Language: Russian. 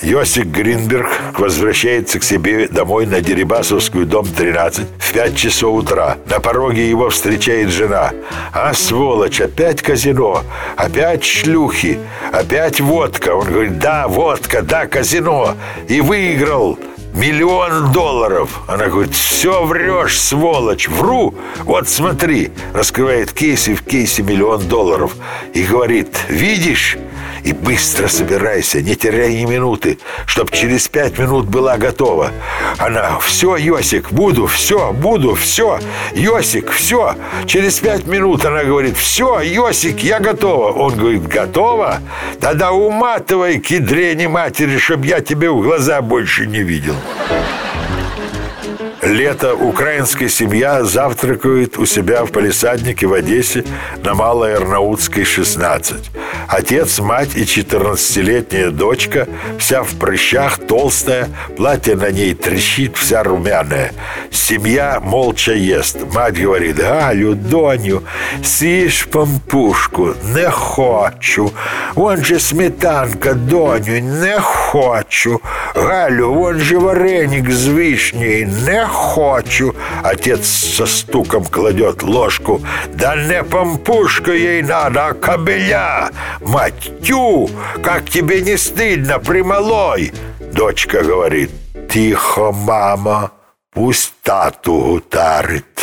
Йосик Гринберг возвращается к себе домой на Дерибасовскую, дом 13, в 5 часов утра. На пороге его встречает жена. А, сволочь, опять казино, опять шлюхи, опять водка. Он говорит, да, водка, да, казино. И выиграл миллион долларов. Она говорит, все врешь, сволочь, вру. Вот смотри, раскрывает кейс и в кейсе миллион долларов. И говорит, видишь, и быстро собирайся, не теряй ни минуты, чтоб через пять минут была готова. Она, все, Йосик, буду, все, буду, все, Йосик, все. Через пять минут она говорит, все, Йосик, я готова. Он говорит, готова? Тогда уматывай, кедрени матери, чтоб я тебе в глаза больше не видел. Thank you. Лето украинская семья завтракает у себя в палисаднике в Одессе на Малой Арнаутской, 16. Отец, мать и 14-летняя дочка, вся в прыщах, толстая, платье на ней трещит, вся румяная. Семья молча ест. Мать говорит, Галю, доню, съешь пампушку, не хочу. Вон же сметанка, доню, не хочу. Галю, вон же вареник з вишнею, не хочу. Отец со стуком кладет ложку. Да не пампушка ей надо, а кобеля. Мать, тю, как тебе не стыдно, прималой? Дочка говорит, тихо, мама, пусть тату гутарит.